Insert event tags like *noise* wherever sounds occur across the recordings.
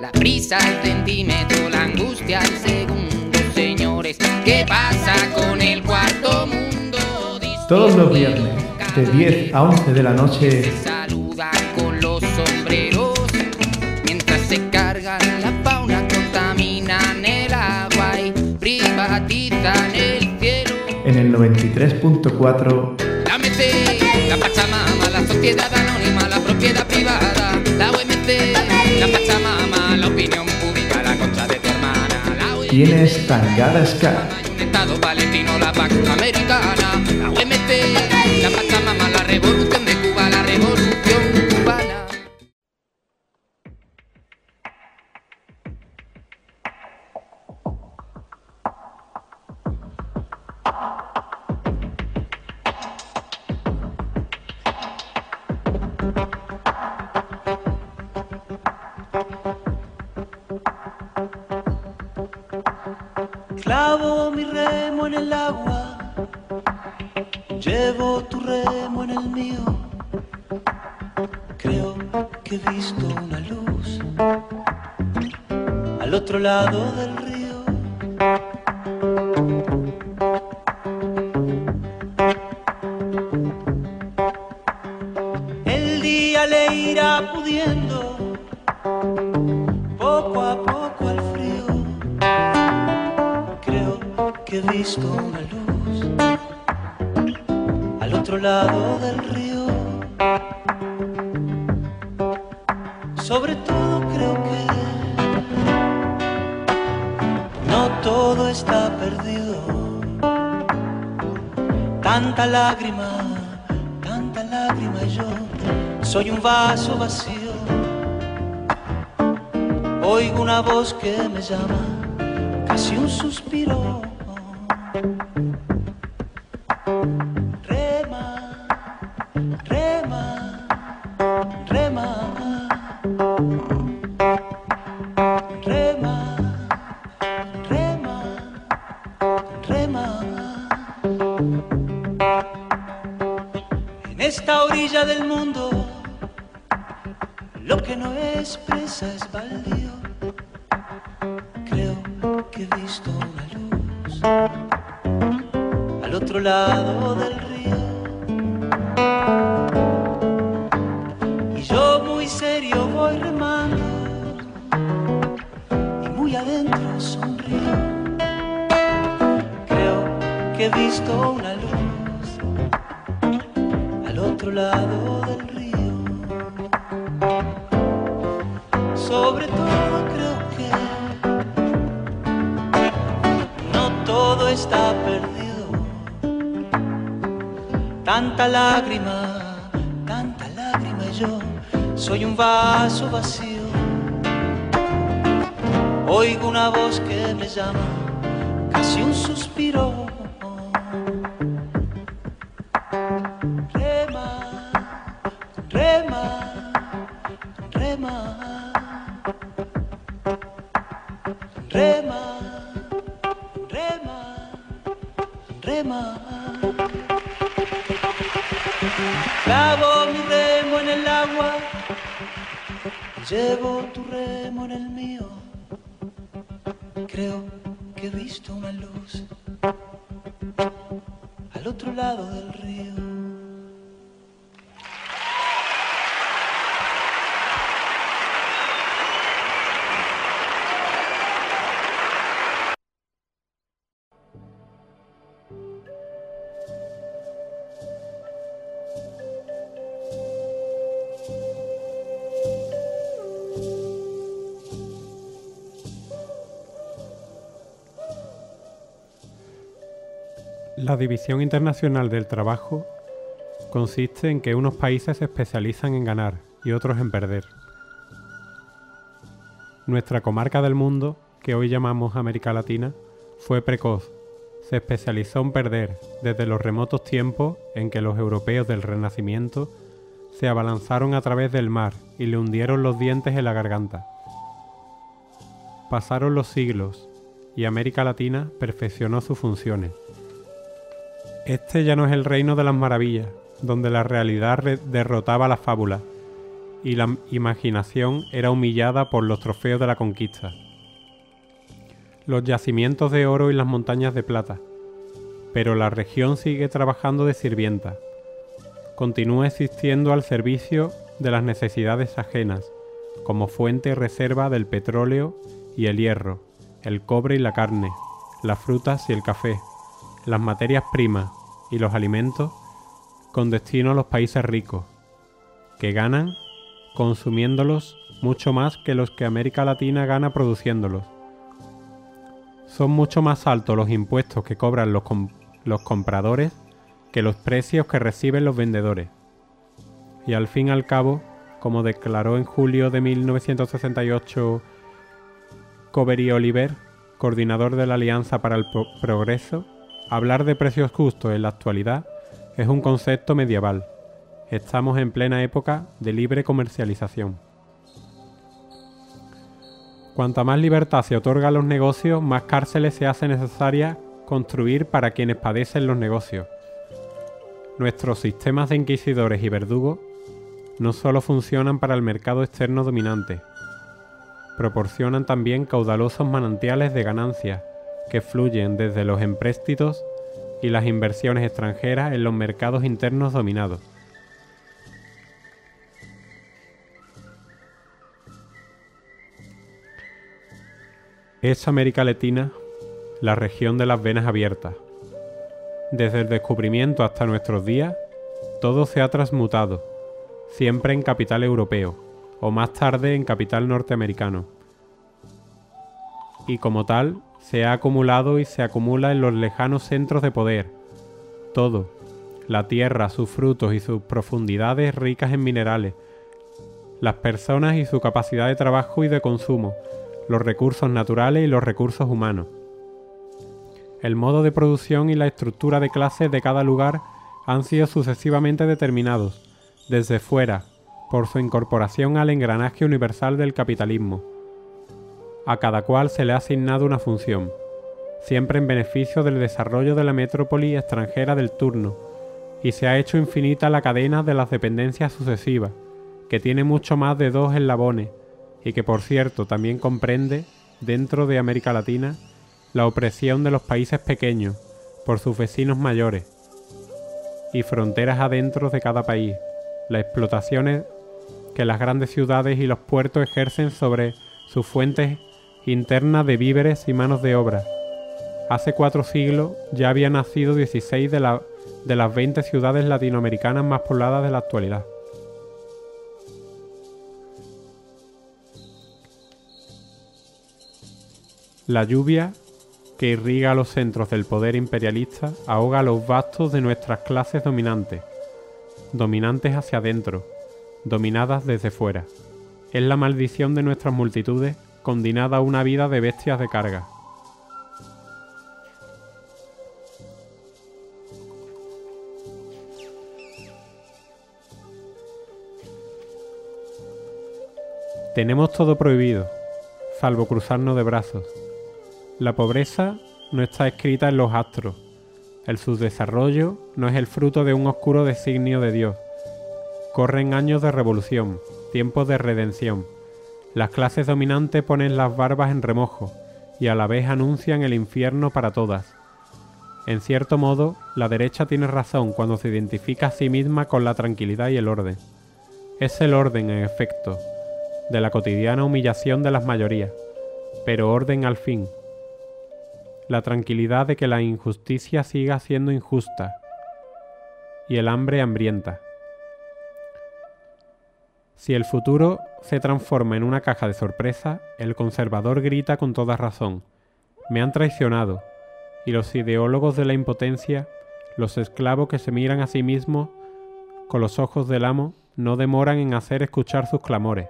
La prisa al centímetro, la angustia al segundo, señores. ¿Qué pasa con el cuarto mundo? Todos los viernes, de 10 a 11 de la noche. Se saludan con los sombreros. Mientras se cargan la fauna, contaminan el agua y privatizan el cielo. En el 93.4 La OMC, la Pachamama, la sociedad anónima, la propiedad privada, la Pachamama, la opinión pública, la concha de tu hermana, la tienes Tangada Ska. un estado palestino, la Pax americana, la OMC, la Pachamama, la revolución de Oigo una voz que me llama casi un suspiro. La División Internacional del Trabajo consiste en que unos países se especializan en ganar y otros en perder. Nuestra comarca del mundo, que hoy llamamos América Latina, fue precoz. Se especializó en perder desde los remotos tiempos en que los europeos del Renacimiento se abalanzaron a través del mar y le hundieron los dientes en la garganta. Pasaron los siglos y América Latina perfeccionó sus funciones. Este ya no es el reino de las maravillas, donde la realidad re- derrotaba la fábula, y la imaginación era humillada por los trofeos de la conquista. Los yacimientos de oro y las montañas de plata. Pero la región sigue trabajando de sirvienta. Continúa existiendo al servicio de las necesidades ajenas, como fuente y reserva del petróleo y el hierro, el cobre y la carne, las frutas y el café, las materias primas y los alimentos con destino a los países ricos, que ganan consumiéndolos mucho más que los que América Latina gana produciéndolos. Son mucho más altos los impuestos que cobran los, los compradores que los precios que reciben los vendedores. Y al fin y al cabo, como declaró en julio de 1968 Covery Oliver, coordinador de la Alianza para el Progreso, hablar de precios justos en la actualidad es un concepto medieval. Estamos en plena época de libre comercialización. Cuanta más libertad se otorga a los negocios, más cárceles se hace necesaria construir para quienes padecen los negocios. Nuestros sistemas de inquisidores y verdugos no solo funcionan para el mercado externo dominante, proporcionan también caudalosos manantiales de ganancias que fluyen desde los empréstitos y las inversiones extranjeras en los mercados internos dominados. Es América Latina la región de las venas abiertas. Desde el descubrimiento hasta nuestros días, todo se ha transmutado, siempre en capital europeo, o más tarde en capital norteamericano. Y como tal, se ha acumulado y se acumula en los lejanos centros de poder. Todo, la tierra, sus frutos y sus profundidades ricas en minerales, las personas y su capacidad de trabajo y de consumo, los recursos naturales y los recursos humanos. El modo de producción y la estructura de clases de cada lugar han sido sucesivamente determinados, desde fuera, por su incorporación al engranaje universal del capitalismo a cada cual se le ha asignado una función, siempre en beneficio del desarrollo de la metrópoli extranjera del turno, y se ha hecho infinita la cadena de las dependencias sucesivas, que tiene mucho más de dos eslabones, y que por cierto también comprende, dentro de América Latina, la opresión de los países pequeños por sus vecinos mayores, y fronteras adentro de cada país, las explotaciones que las grandes ciudades y los puertos ejercen sobre sus fuentes interna de víveres y manos de obra. Hace cuatro siglos ya habían nacido 16 de, de las 20 ciudades latinoamericanas más pobladas de la actualidad. La lluvia que irriga los centros del poder imperialista ahoga los bastos de nuestras clases dominantes, dominantes hacia adentro, dominadas desde fuera. Es la maldición de nuestras multitudes condenada a una vida de bestias de carga. Tenemos todo prohibido, salvo cruzarnos de brazos. La pobreza no está escrita en los astros. El subdesarrollo no es el fruto de un oscuro designio de Dios. Corren años de revolución, tiempos de redención las clases dominantes ponen las barbas en remojo y a la vez anuncian el infierno para todas. En cierto modo, la derecha tiene razón cuando se identifica a sí misma con la tranquilidad y el orden. Es el orden, en efecto, de la cotidiana humillación de las mayorías, pero orden al fin. La tranquilidad de que la injusticia siga siendo injusta y el hambre hambrienta. Si el futuro se transforma en una caja de sorpresa, el conservador grita con toda razón, me han traicionado, y los ideólogos de la impotencia, los esclavos que se miran a sí mismos con los ojos del amo, no demoran en hacer escuchar sus clamores.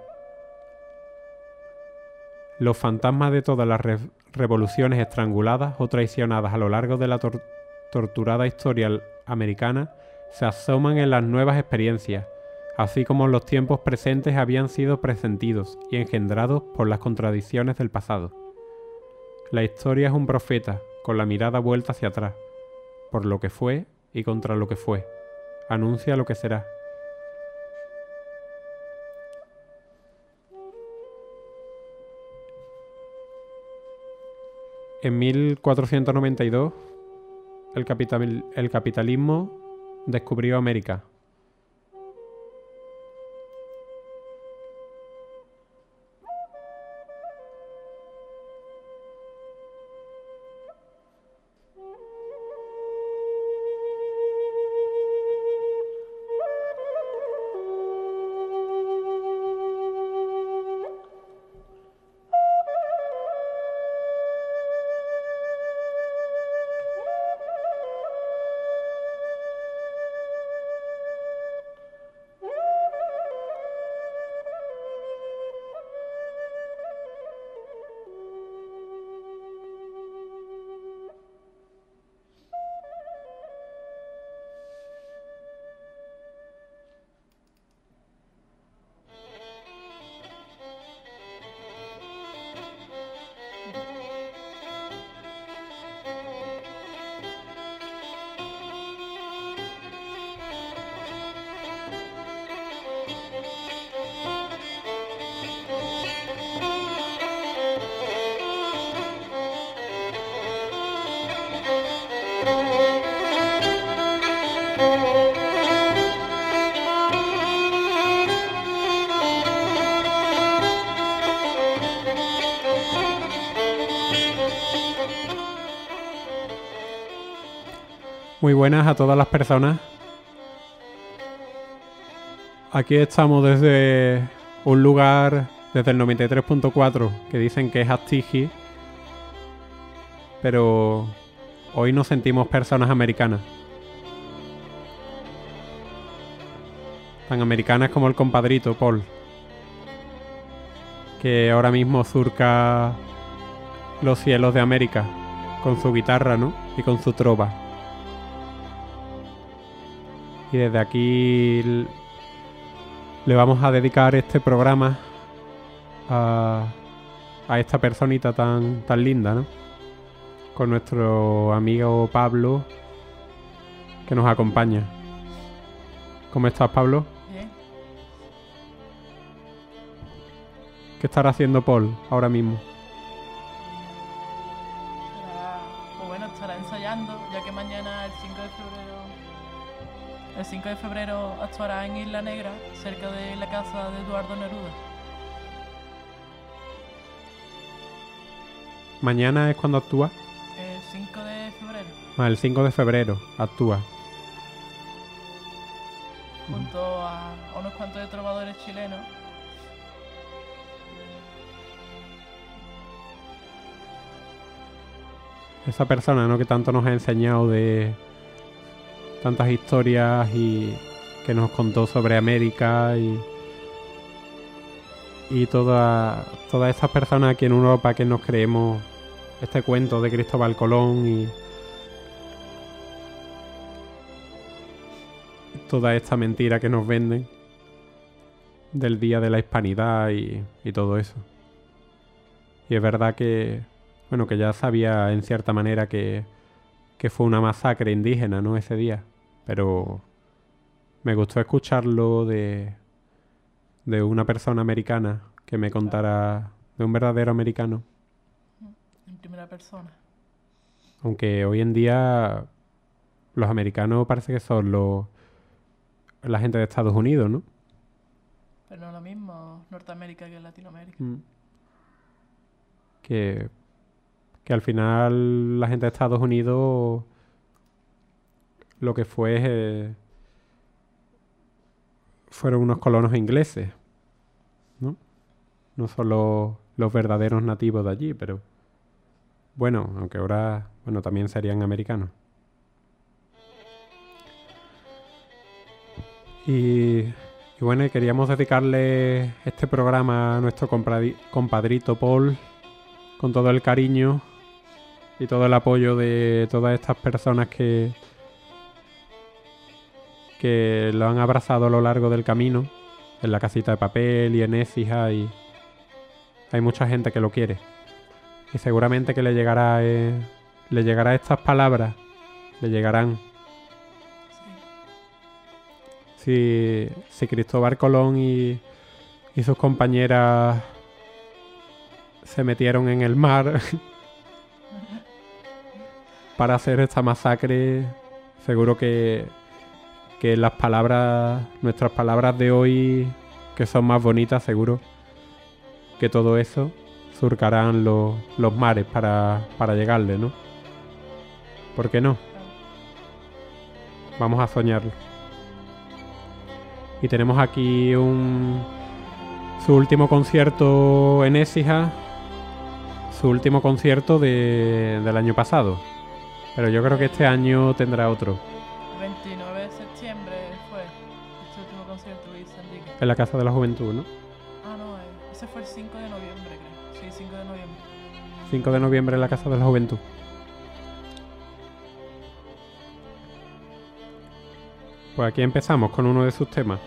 Los fantasmas de todas las revoluciones estranguladas o traicionadas a lo largo de la torturada historia americana se asoman en las nuevas experiencias, así como los tiempos presentes habían sido presentidos y engendrados por las contradicciones del pasado. La historia es un profeta, con la mirada vuelta hacia atrás, por lo que fue y contra lo que fue. Anuncia lo que será. En 1492, el, el capitalismo descubrió América, buenas a todas las personas. Aquí estamos desde un lugar, desde el 93.4, que dicen que es Astigi, pero hoy nos sentimos personas americanas. Tan americanas como el compadrito Paul, que ahora mismo surca los cielos de América con su guitarra, ¿no? Y con su trova. Y desde aquí le vamos a dedicar este programa a, a esta personita tan, tan linda, ¿no? Con nuestro amigo Pablo que nos acompaña. ¿Cómo estás, Pablo? ¿Qué estará haciendo Paul ahora mismo? Febrero actuará en Isla Negra, cerca de la casa de Eduardo Neruda. Mañana es cuando actúa. El 5 de febrero, Ah, el 5 de febrero actúa. junto a, a unos cuantos de trovadores chilenos. Esa persona, ¿no? Que tanto nos ha enseñado de tantas historias y que nos contó sobre América y y toda, todas estas personas aquí en Europa que nos creemos este cuento de Cristóbal Colón y toda esta mentira que nos venden del día de la hispanidad y, y todo eso. Y es verdad que, bueno, que ya sabía en cierta manera que, que fue una masacre indígena, ¿no? Ese día. Pero me gustó escucharlo de, de una persona americana que me contara, de un verdadero americano. En primera persona. Aunque hoy en día los americanos parece que son los, la gente de Estados Unidos, ¿no? Pero no lo mismo Norteamérica que Latinoamérica. Mm. Que, que al final la gente de Estados Unidos lo que fue eh, fueron unos colonos ingleses, ¿no? No son los, verdaderos nativos de allí, pero bueno, aunque ahora, bueno, también serían americanos. Y, y bueno, queríamos dedicarle este programa a nuestro compadrito Paul con todo el cariño y todo el apoyo de todas estas personas que que lo han abrazado a lo largo del camino en la casita de papel y en Écija y hay mucha gente que lo quiere y seguramente que le llegará eh, le llegará estas palabras le llegarán Sí. si, si Cristóbal Colón y, y sus compañeras se metieron en el mar *laughs* para hacer esta masacre, seguro que, que las palabras, nuestras palabras de hoy, que son más bonitas, seguro que todo eso surcarán los, los mares para, para llegarle, ¿no? ¿Por qué no? Vamos a soñarlo. Y tenemos aquí un su último concierto en Écija, su último concierto de, del año pasado. Pero yo creo que este año tendrá otro. El 29 En la Casa de la Juventud, ¿no? Ah, no, eh, ese fue el 5 de noviembre, creo. Sí, 5 de noviembre. 5 de noviembre en la Casa de la Juventud. Pues aquí empezamos con uno de sus temas.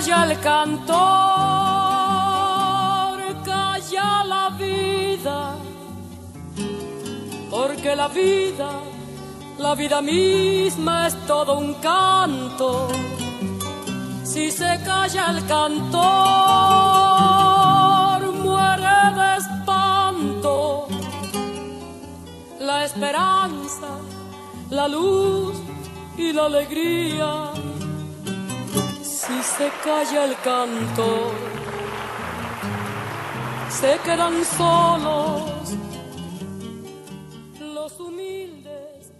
Calla el cantor, calla la vida, porque la vida, la vida misma es todo un canto. Si se calla el cantor, muere de espanto la esperanza, la luz y la alegría si se calla el canto, se quedan solos los humildes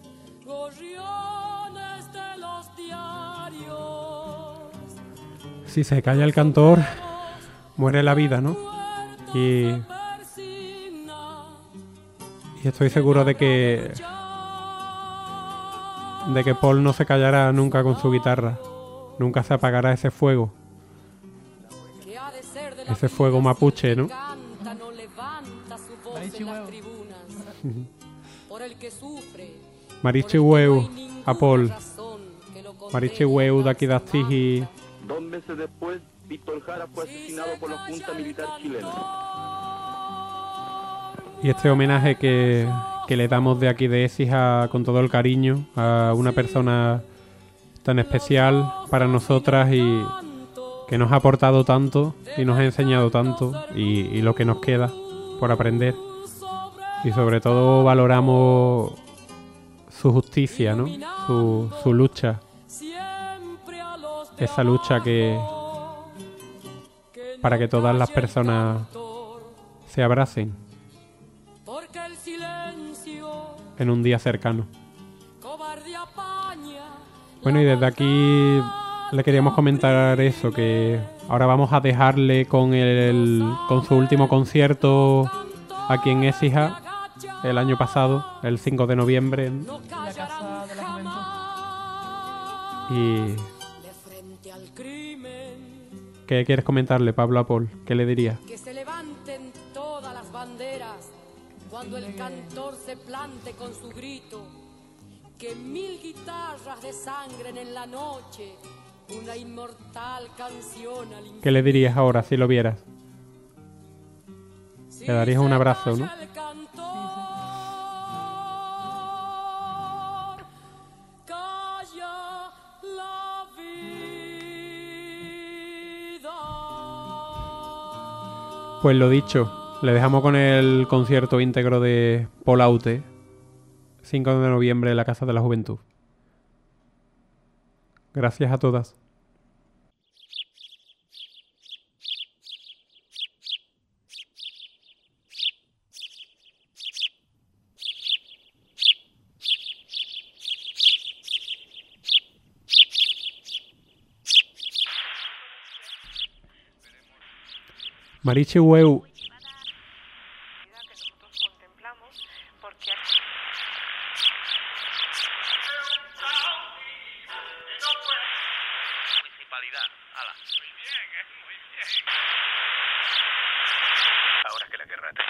gorriones de los diarios. Si se calla el cantor, muere la vida, ¿no? Y, y estoy seguro de que de que Paul no se callará nunca con su guitarra. Nunca se apagará ese fuego. de de Ese fuego mapuche, ¿no? no hueu hay ninguna a Paul. razón que lo Marichi condene hueu a daqui das salvarse. tiji. Dos meses después, Víctor Jara fue asesinado por la Junta Militar chilena. Y este homenaje que, que le damos de aquí de Écija con todo el cariño a una persona tan especial para nosotras y que nos ha aportado tanto y nos ha enseñado tanto y, lo que nos queda por aprender. Y sobre todo valoramos su justicia, ¿no? Su, su lucha, esa lucha que para que todas las personas se abracen en un día cercano. Bueno, y desde aquí le queríamos comentar eso, que ahora vamos a dejarle con el con su último concierto aquí en Écija el año pasado, el 5 de noviembre. En la Casa de la. ¿Y qué quieres comentarle, Pablo a Paul? ¿Qué le dirías? que se levanten todas las banderas cuando el cantor se plante con su grito. Que mil guitarras desangren en la noche una inmortal canción al ¿Qué le dirías ahora si lo vieras? Si Le darías un abrazo, ¿no? Pues lo dicho, le dejamos con el concierto íntegro de Paul Aute, 5 de noviembre la Casa de la Juventud. Gracias a todas. Mariche Hueu, Ala. Muy bien, eh, muy bien. Ahora que la guerra te...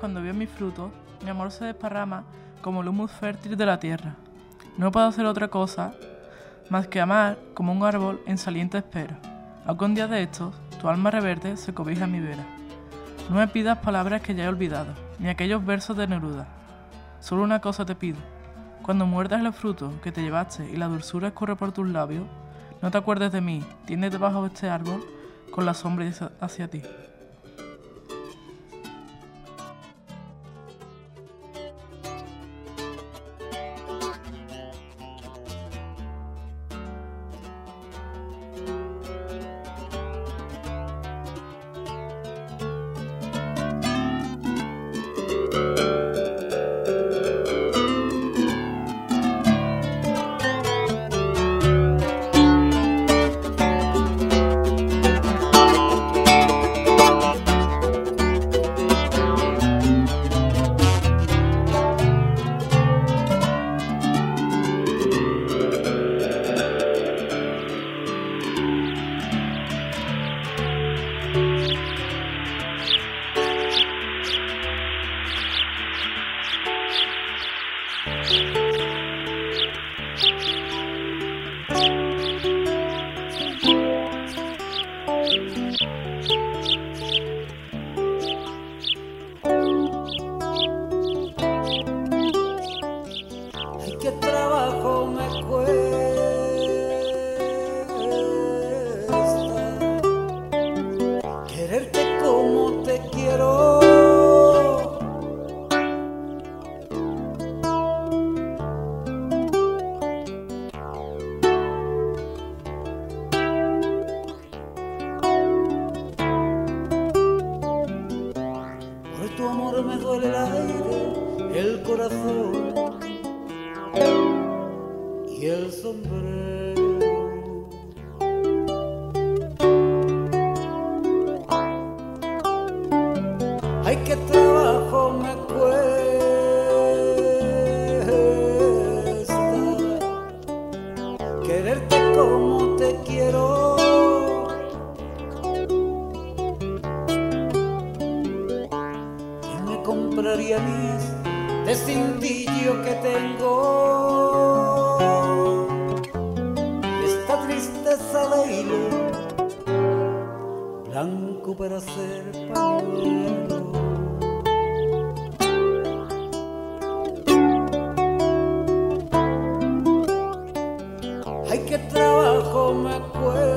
cuando veo mis frutos, mi amor se desparrama como el humus fértil de la tierra. No puedo hacer otra cosa más que amar como un árbol en saliente espera. Algún día de estos, tu alma reverde se cobija en mi vera. No me pidas palabras que ya he olvidado, ni aquellos versos de Neruda. Solo una cosa te pido. Cuando muerdas los frutos que te llevaste y la dulzura escurre por tus labios, no te acuerdes de mí, tiendes debajo de este árbol con la sombra hacia ti. Me cuesta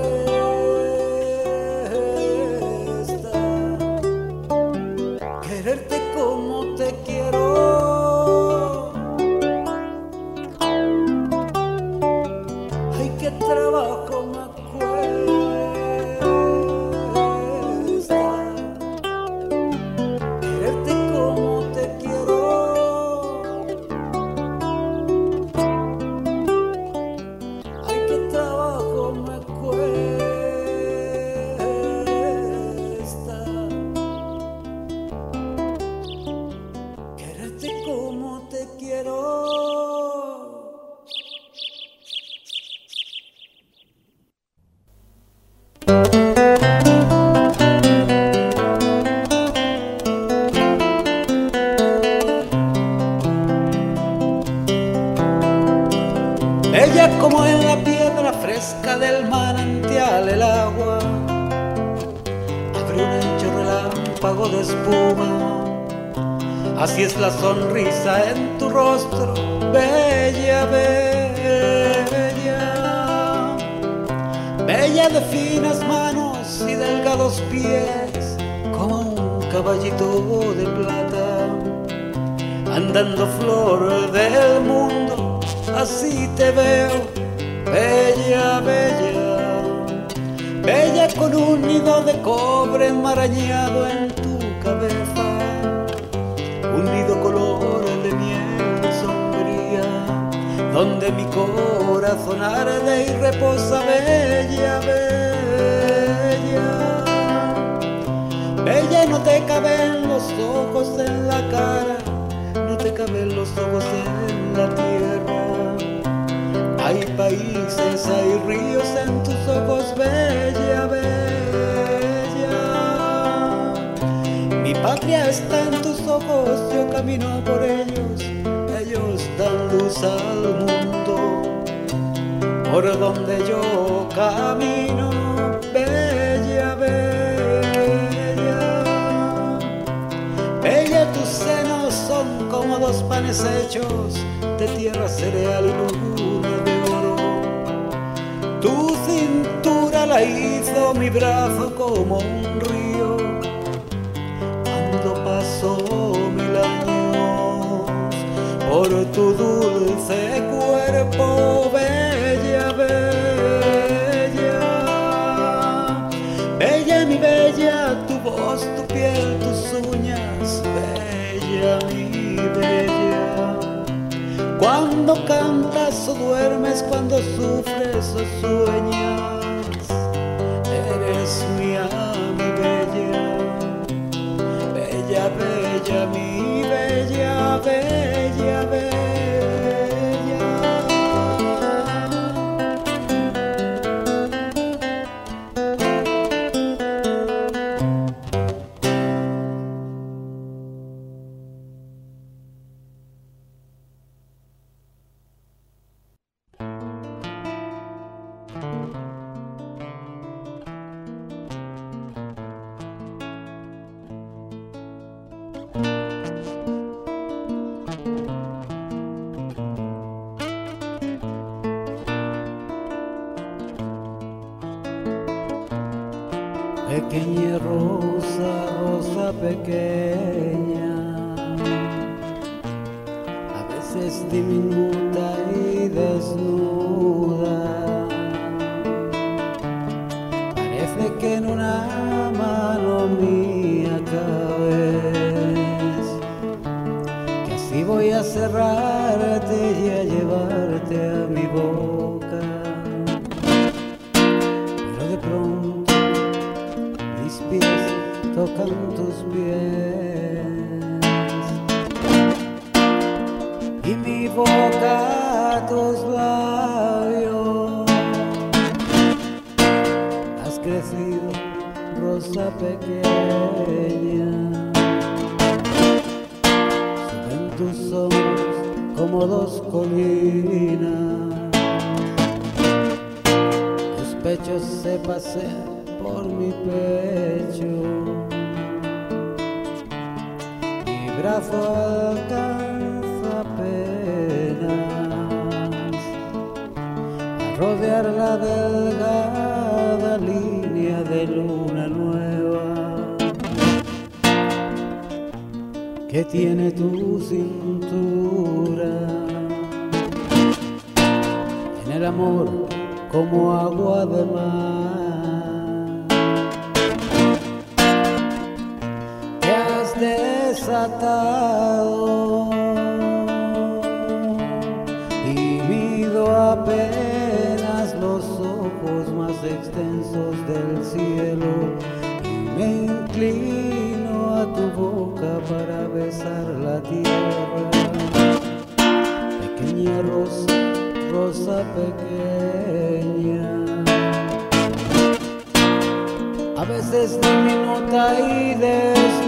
patria está en tus ojos, yo camino por ellos, ellos dan luz al mundo. Por donde yo camino, bella, bella. Bella, tus senos son como dos panes hechos de tierra, cereal y luna de oro. Tu cintura la hizo mi brazo como un tu dulce cuerpo, bella, bella, bella mi bella, tu voz, tu piel, tus uñas, bella mi bella. Cuando cantas o duermes, cuando sufres o sueñas, voy a cerrarte y a llevarte a mi boca. Pero de pronto mis pies tocan tus pies y mi boca tus labios. Has crecido, rosa pequeña, dos colinas. Tus pechos se pasean por mi pecho. Mi brazo alcanza apenas a rodear la delgada línea de luna nueva que tiene tu cintura. Amor como agua de mar. te has desatado y mido apenas los ojos más extensos del cielo y me inclino a tu boca para besar la tierra pequeña rosa rosa pequeña a veces diminuta y desnuda.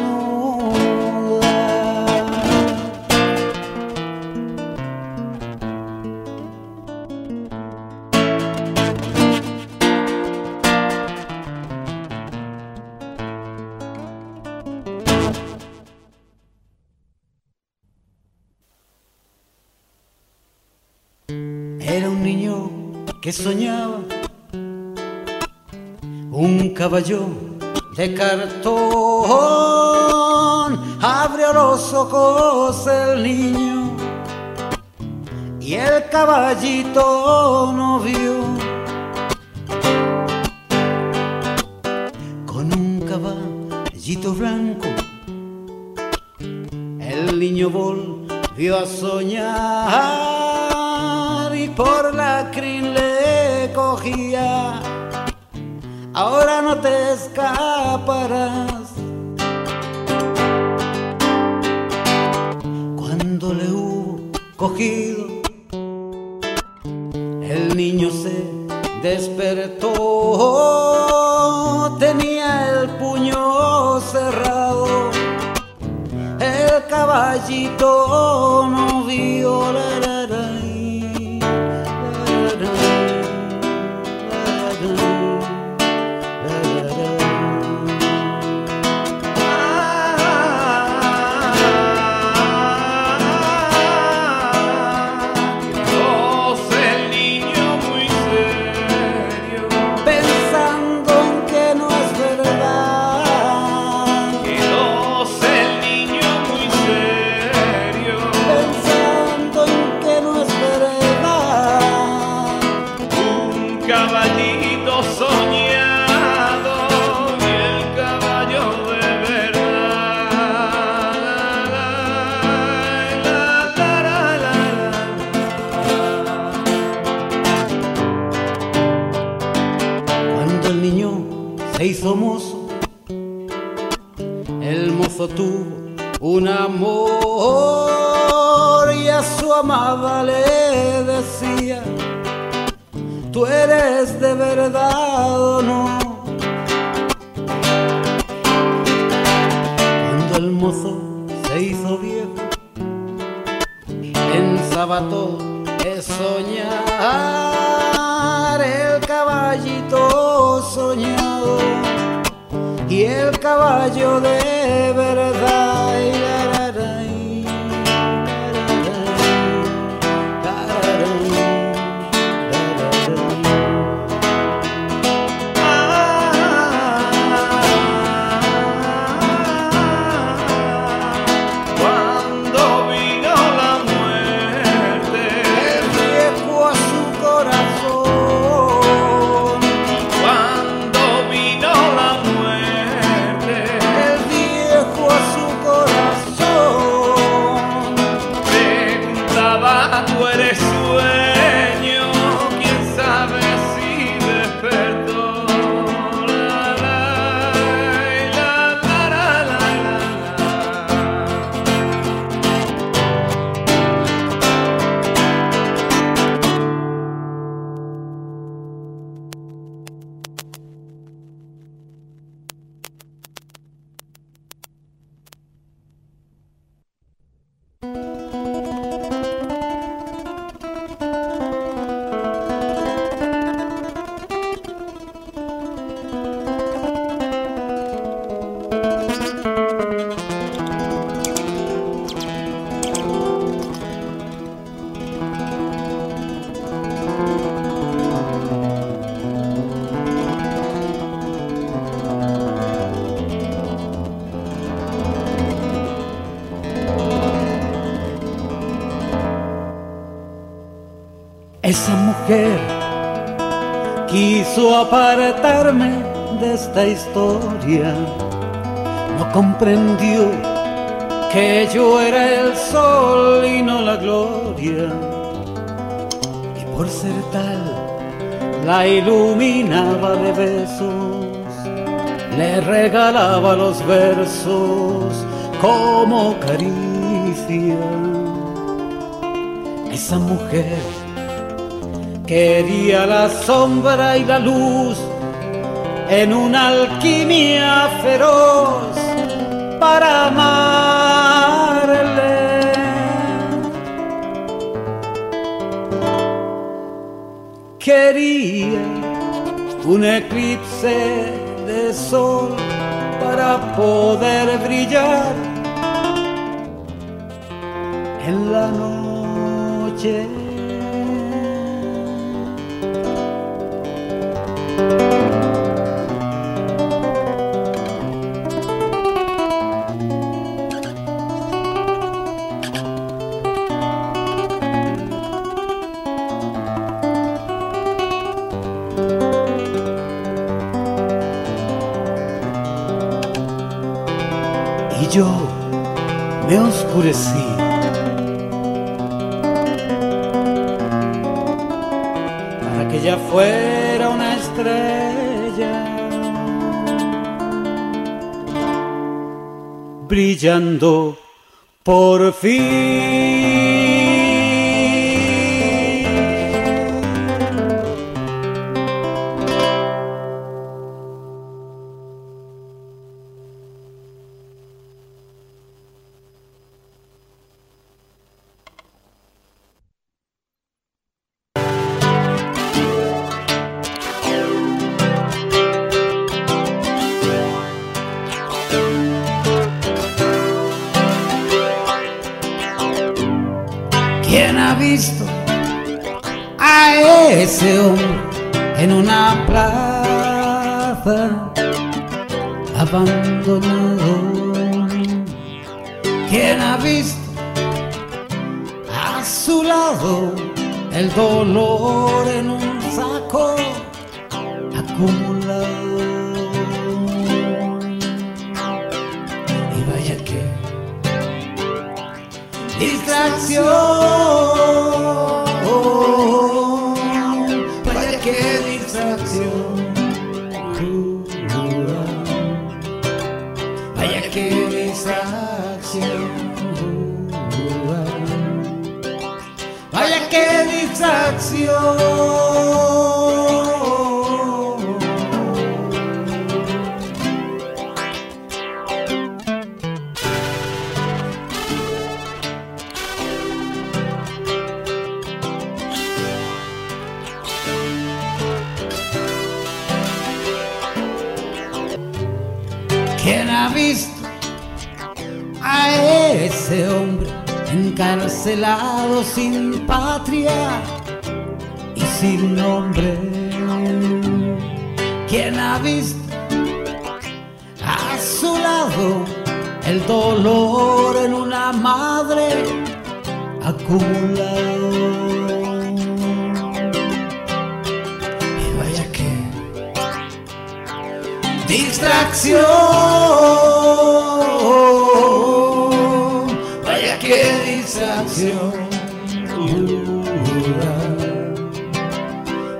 Que soñaba un caballo de cartón. Abrió los ojos el niño y el caballito no vio. Con un caballito blanco, el niño volvió a soñar y por la crin ahora no te escaparás. Cuando le hubo cogido, el niño se despertó, tenía el puño cerrado el caballito no el niño se hizo mozo, el mozo tuvo un amor y a su amada le decía, tú eres de verdad o no. Cuando el mozo se hizo viejo, en sábado es soñar y el caballo de verdad. Esa mujer quiso apartarme de esta historia. No comprendió que yo era el sol y no la gloria. Y por ser tal, la iluminaba de besos, le regalaba los versos como caricia. Esa mujer quería la sombra y la luz en una alquimia feroz para amarle. Quería un eclipse de sol para poder brillar en la noche. Brillando por fin. Distracción. Vaya que distracción.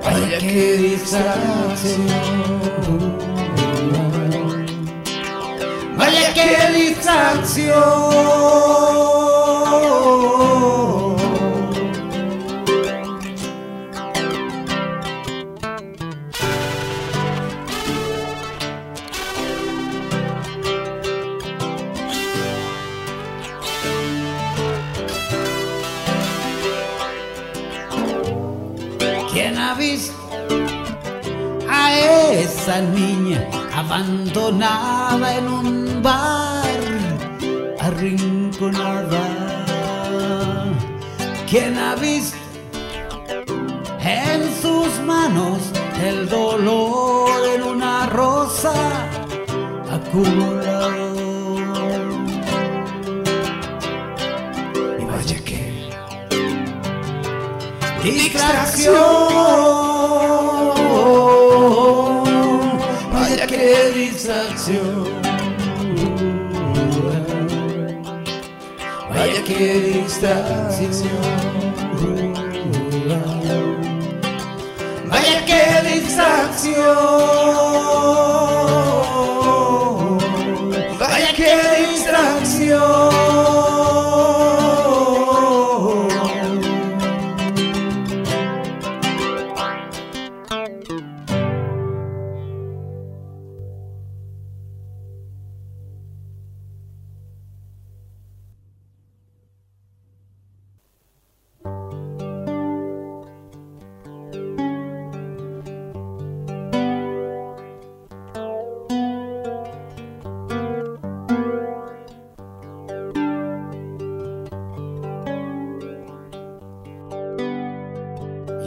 Vaya que distracción. Vaya que distracción. Esa niña abandonada en un bar, arrinconada? ¿Quién ha visto en sus manos el dolor en una rosa acumulado? Y vaya que distracción. Que distracción. Vaya que distracción.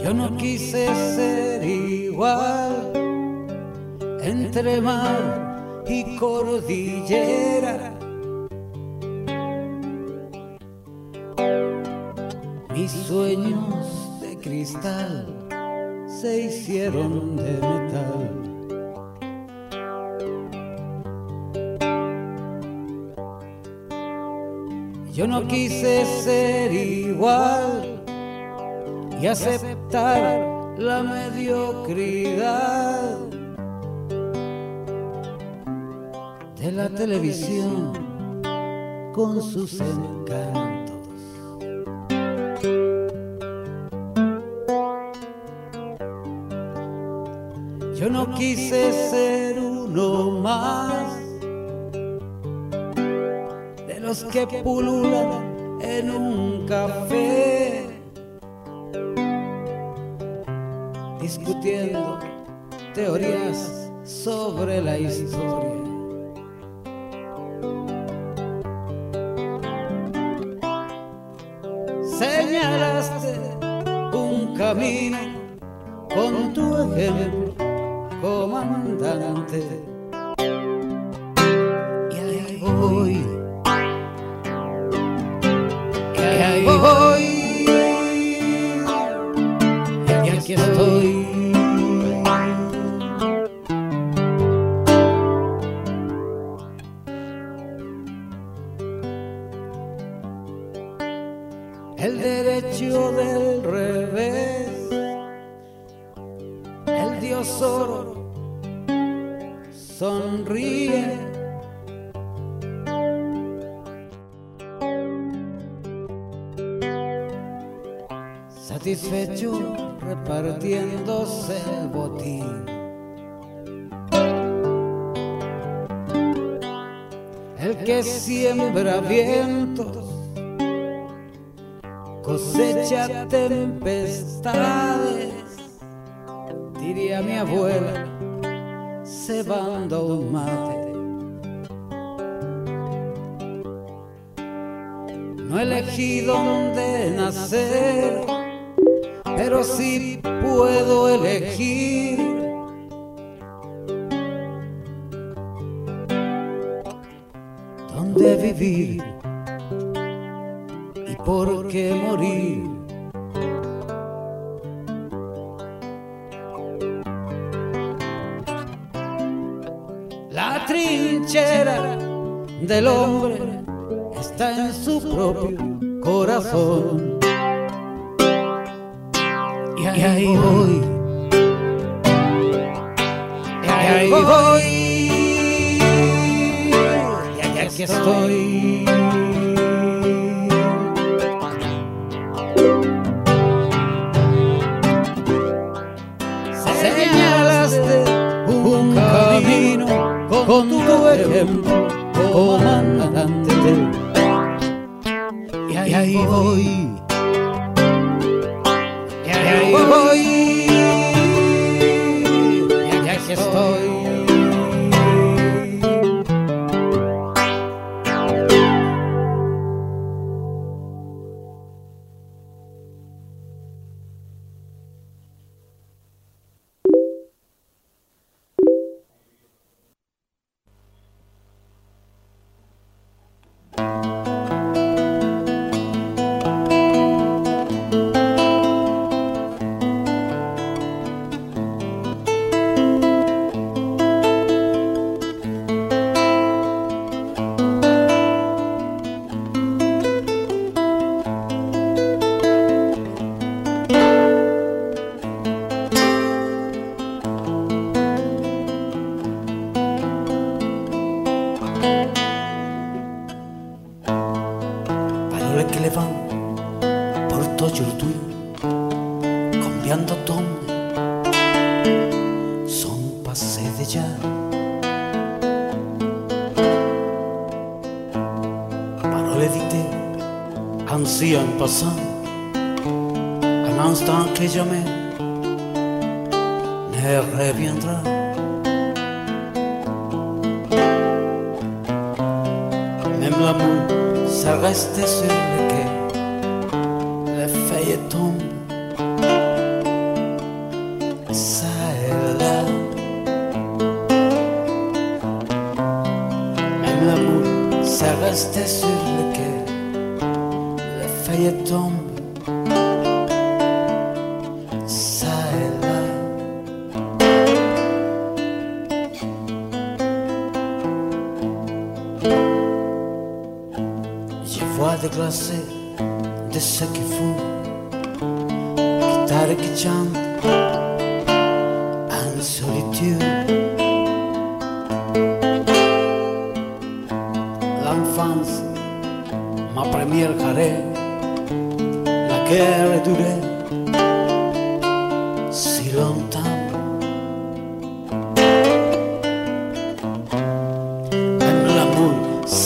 Yo no quise ser igual entre mar y cordillera. Mis sueños de cristal se hicieron televisión con sus encantos. El dios oro sonríe. Satisfecho repartiéndose el botín. El que siembra vientos cosecha tempestades, abuela, cebando un mate. No elegí dónde nacer, pero sí puedo elegir. Dónde vivir y por qué morir. Del hombre está en su propio corazón.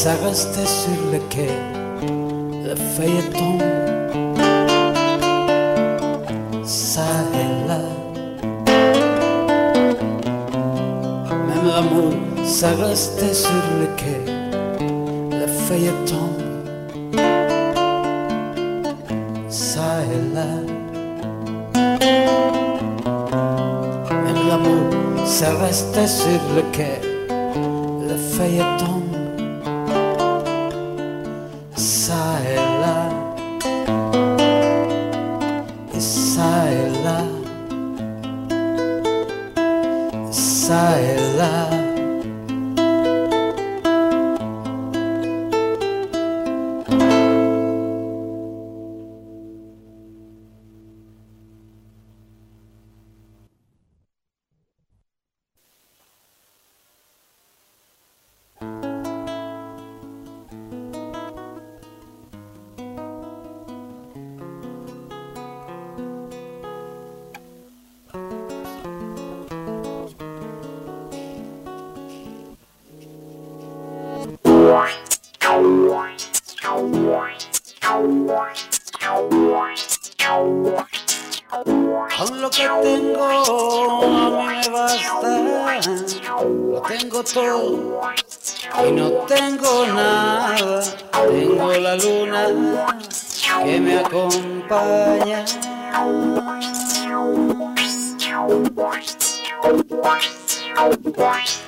ça restait sur le quai, le feuilleton. Ça et là, même l'amour, ça restait sur le quai, le feuilleton. Ça et là, même l'amour, ça restait sur le quai, le feuilleton.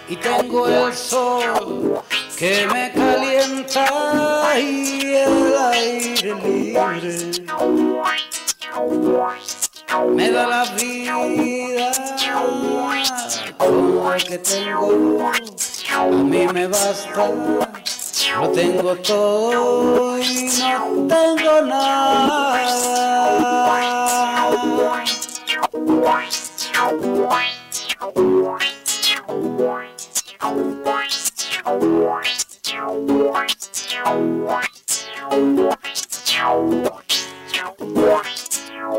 Y tengo el sol que me calienta y el aire libre. Me da la vida con lo que tengo. A mí me basta lo tengo todo y no tengo nada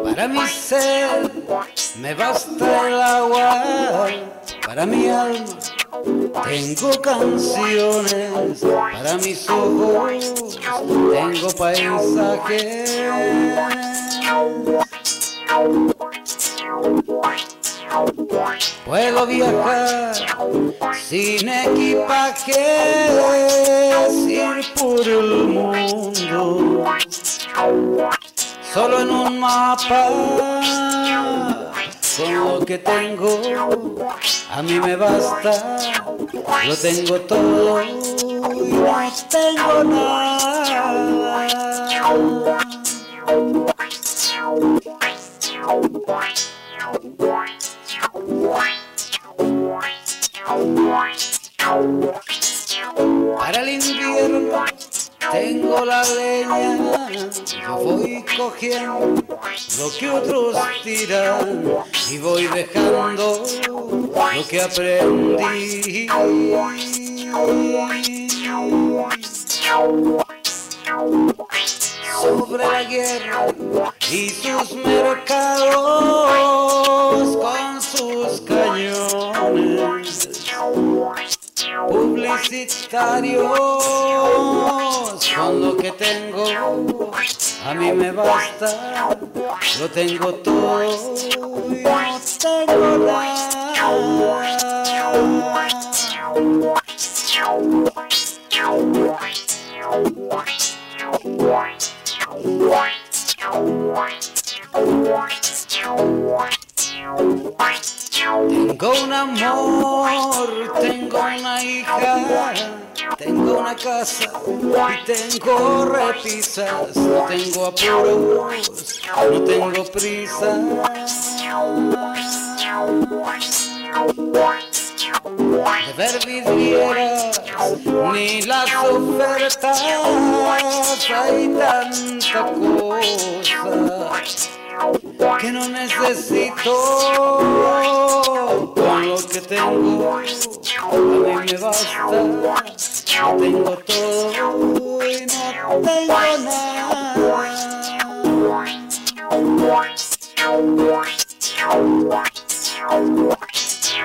Para mi ser me basta el agua, para mi alma tengo canciones, para mis ojos tengo paisajes. Puedo viajar sin equipaje, ir por el mundo, solo en un mapa, con lo que tengo, a mí me basta, lo tengo todo y no tengo nada. Para el invierno tengo la leña, yo voy cogiendo lo que otros tiran y voy dejando lo que aprendí. Sobre la guerra y sus mercados con sus cañones publicitarios. Con lo que tengo a mí me basta lo tengo todo y tengo Tengo un amor, tengo una hija, tengo una casa y tengo repisas. No tengo apuros, no tengo prisa. Vidrieras ni las ofertas, hay tanta cosa que no necesito. Con lo que tengo a mí me basta. Tengo todo y no tengo nada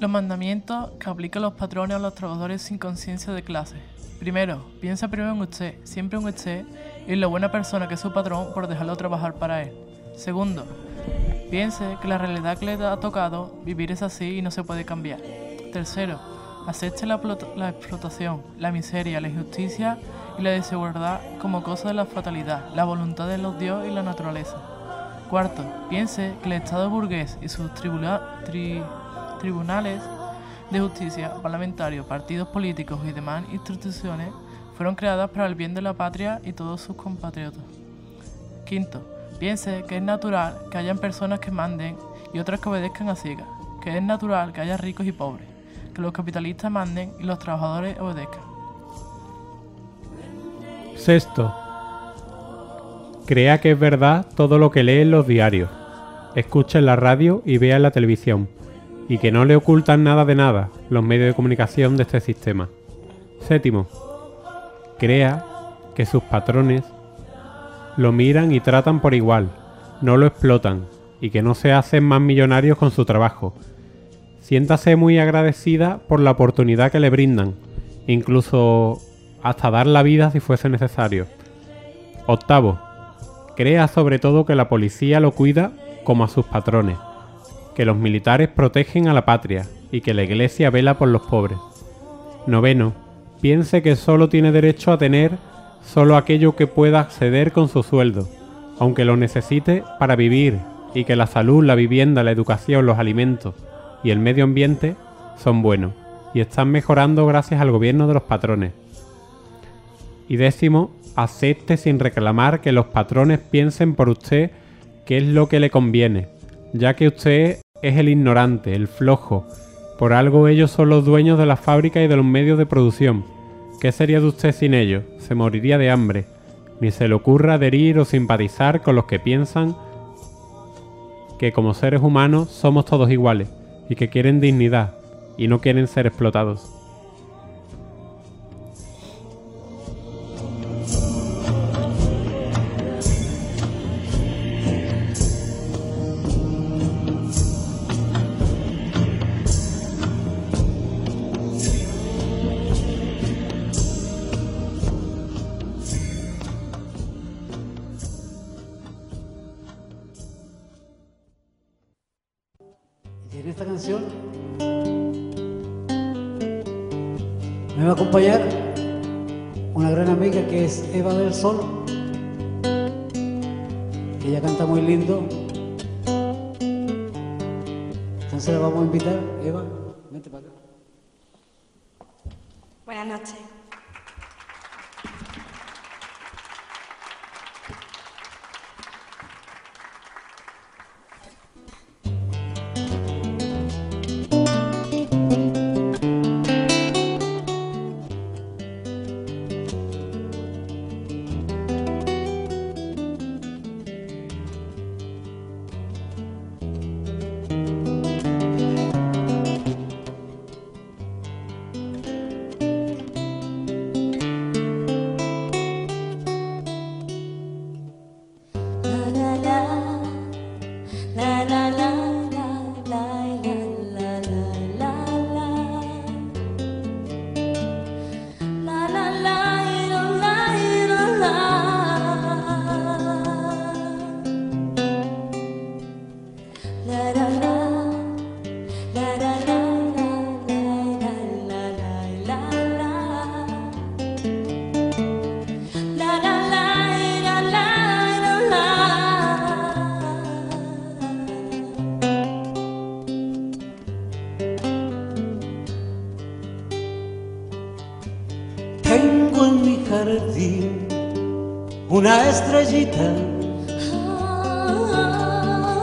Los mandamientos que aplican los patrones a los trabajadores sin conciencia de clase. Primero, piensa primero en usted, siempre en usted y en la buena persona que es su patrón por dejarlo trabajar para él. Segundo, piense que la realidad que le ha tocado vivir es así y no se puede cambiar. Tercero, acepte la, plot- la explotación, la miseria, la injusticia y la desigualdad como cosa de la fatalidad, la voluntad de los dios y la naturaleza. Cuarto, piense que el Estado burgués y sus tribula- tri- tribunales de justicia, parlamentarios, partidos políticos y demás instituciones fueron creadas para el bien de la patria y todos sus compatriotas. Quinto, piense que es natural que hayan personas que manden y otras que obedezcan a ciegas, que es natural que haya ricos y pobres, que los capitalistas manden y los trabajadores obedezcan. Sexto, crea que es verdad todo lo que lee en los diarios, escucha en la radio y vea en la televisión, y que no le ocultan nada de nada los medios de comunicación de este sistema. Séptimo, crea que sus patrones lo miran y tratan por igual, no lo explotan, y que no se hacen más millonarios con su trabajo. Siéntase muy agradecida por la oportunidad que le brindan, incluso hasta dar la vida si fuese necesario. Octavo, crea sobre todo que la policía lo cuida como a sus patrones, que los militares protegen a la patria y que la iglesia vela por los pobres. Noveno, piense que solo tiene derecho a tener solo aquello que pueda acceder con su sueldo, aunque lo necesite para vivir, y que la salud, la vivienda, la educación, los alimentos y el medio ambiente son buenos y están mejorando gracias al gobierno de los patrones. Y décimo, acepte sin reclamar que los patrones piensen por usted qué es lo que le conviene, ya que usted es el ignorante, el flojo. Por algo ellos son los dueños de la fábrica y de los medios de producción. ¿Qué sería de usted sin ellos? Se moriría de hambre. Ni se le ocurra adherir o simpatizar con los que piensan que como seres humanos somos todos iguales y que quieren dignidad y no quieren ser explotados.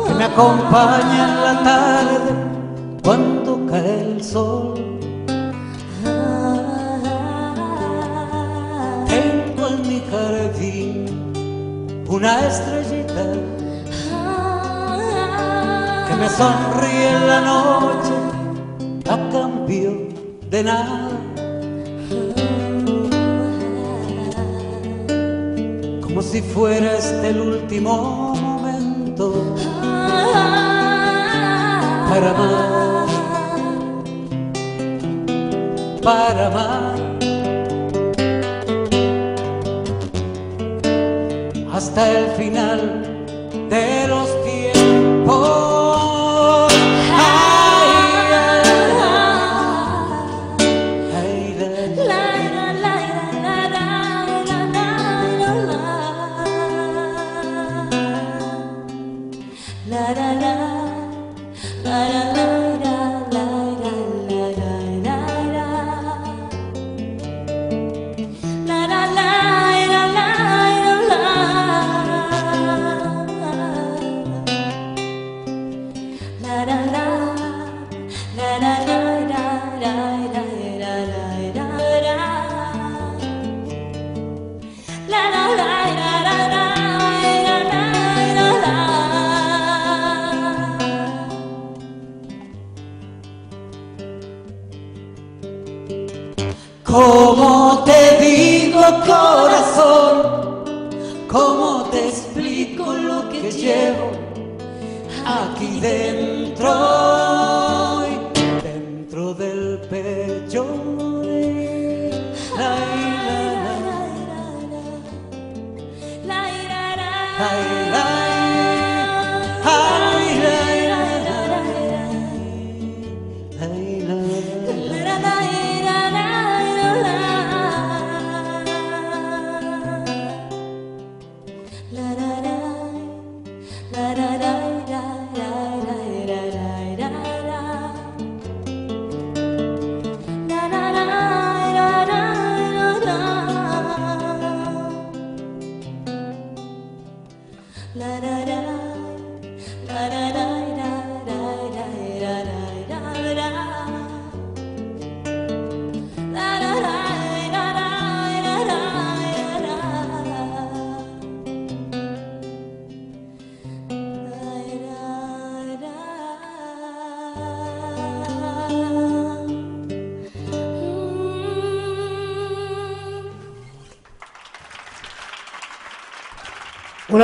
Que me acompaña en la tarde cuando cae el sol. Tengo en mi jardín una estrellita que me sonríe en la noche a cambio de nada. si fuera este el último momento para amar, para amar. Hasta el final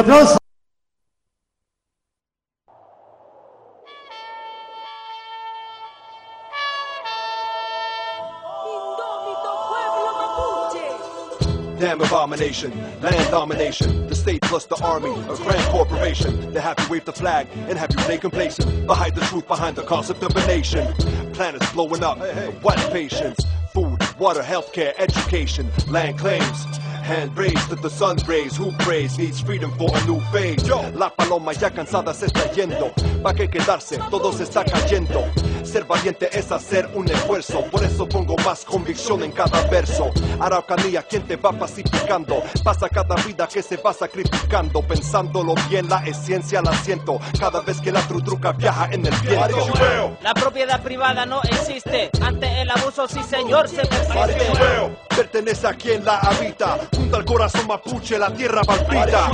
Un aplauso. Damn abomination, land domination, the state plus the army, a grand corporation. They have you wave the flag and have you play complacent. Behind the truth, behind the concept of a nation. Planets blowing up, what patience? Food, water, healthcare, education, land claims. Hand raised that the sun rays, who prays, needs freedom for a new phase. La paloma ya cansada se está yendo, pa' que quedarse, todo se está cayendo. Ser valiente es hacer un esfuerzo, por eso pongo más convicción en cada verso. Araucanía, quien te va pacificando, pasa cada vida que se va sacrificando, pensándolo bien, la esencia la siento, cada vez que la trutruca viaja en el viento. La propiedad privada no existe. Ante el abuso, sí señor, se persiste. Pertenece a quien la habita, junto al corazón mapuche, la tierra palpita.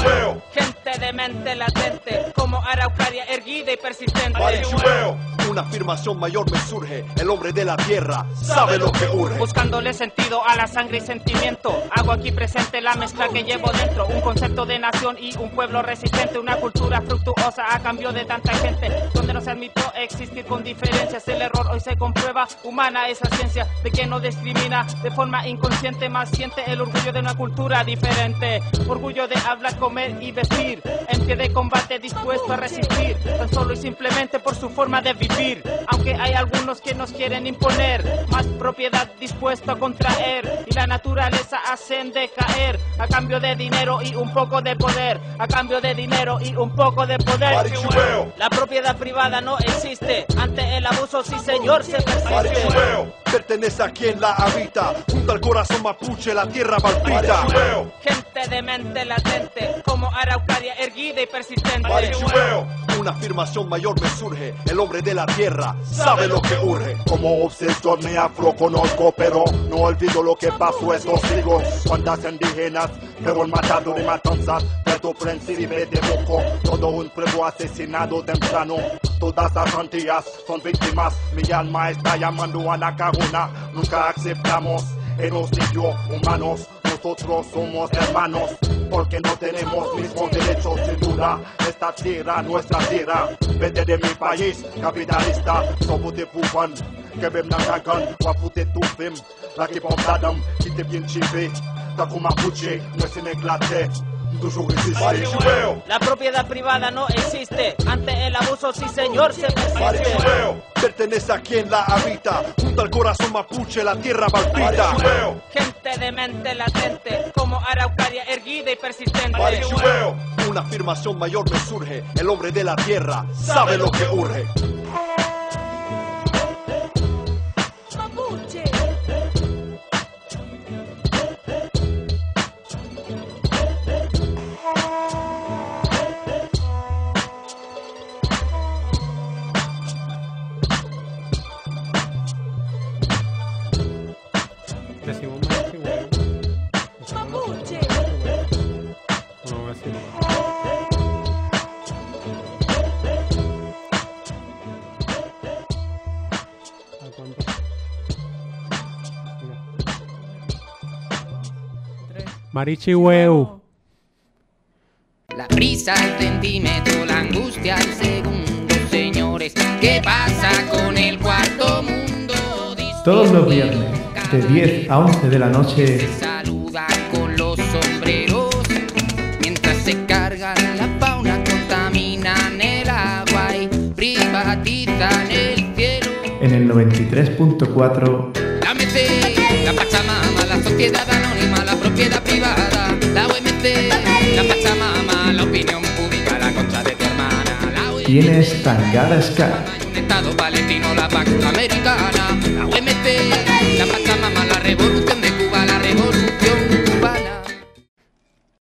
Gente de mente latente, como Araucaria erguida y persistente. Una afirmación mayor me surge, el hombre de la tierra sabe lo que urge. Buscándole sentido a la sangre y sentimiento. Hago aquí presente la mezcla que llevo dentro. Un concepto de nación y un pueblo resistente. Una cultura fructuosa a cambio de tanta gente. Donde no se admitió existir con diferencias. El error hoy se comprueba. Humana esa ciencia de que no discrimina de forma inconsciente. Más siente el orgullo de una cultura diferente. Orgullo de hablar, comer y vestir. En pie de combate dispuesto a resistir. Tan solo y simplemente por su forma de vivir. Aunque hay algunos que nos quieren imponer más propiedad dispuesto a contraer y la naturaleza hacen decaer a cambio de dinero y un poco de poder. A cambio de dinero y un poco de poder. La propiedad privada no existe. Ante el abuso, sí señor, se persiste. Pertenece a quien la habita, junto al corazón mapuche, la tierra palpita. Gente de mente latente, como Araucaria erguida y persistente. Una afirmación mayor me surge, el hombre de la tierra sabe lo que urge. Como obsesión me afro conozco, pero no olvido lo que pasó estos siglos. Cuántas indígenas fueron matados de matanzas, de tu príncipe de Boco. Todo un pueblo asesinado temprano. Todas las antillas son víctimas. Mi alma está llamando a la Nunca aceptamos genocidio humanos. Nosotros somos hermanos porque no tenemos mismos derechos sin duda. Esta tierra, nuestra tierra, vete de mi país, capitalista, somos de Pupan. que ta gun, va foutre tout film. La qui pompe la dame, qui t'est bien chivé. Boucher, moi c'est éclaté. Toujours résisté. La propiedad privada no existe. Ante el abuso, sí señor, se persiste. Pertenece a quien la habita, junto al corazón mapuche, la tierra palpita. Gente de mente latente, como araucaria erguida y persistente. Una afirmación mayor me surge, el hombre de la tierra sabe lo que urge. Marichi huevo. La prisa al centímetro, la angustia al segundo, señores. ¿Qué pasa con el cuarto mundo? Todos los viernes, de 10 a 11 de la noche, Saluda con los sombreros mientras se cargan la fauna, contaminan el agua y privatizan el cielo. en el 93.4 La OMC, la Pachamama, la sociedad anónima, la propiedad privada, la OMC, la Pachamama, la opinión pública, la concha de tu hermana, la OMC, tienes Tangara Ska. un Estado palestino, la PAC americana, la OMC, la Pachamama, la revolución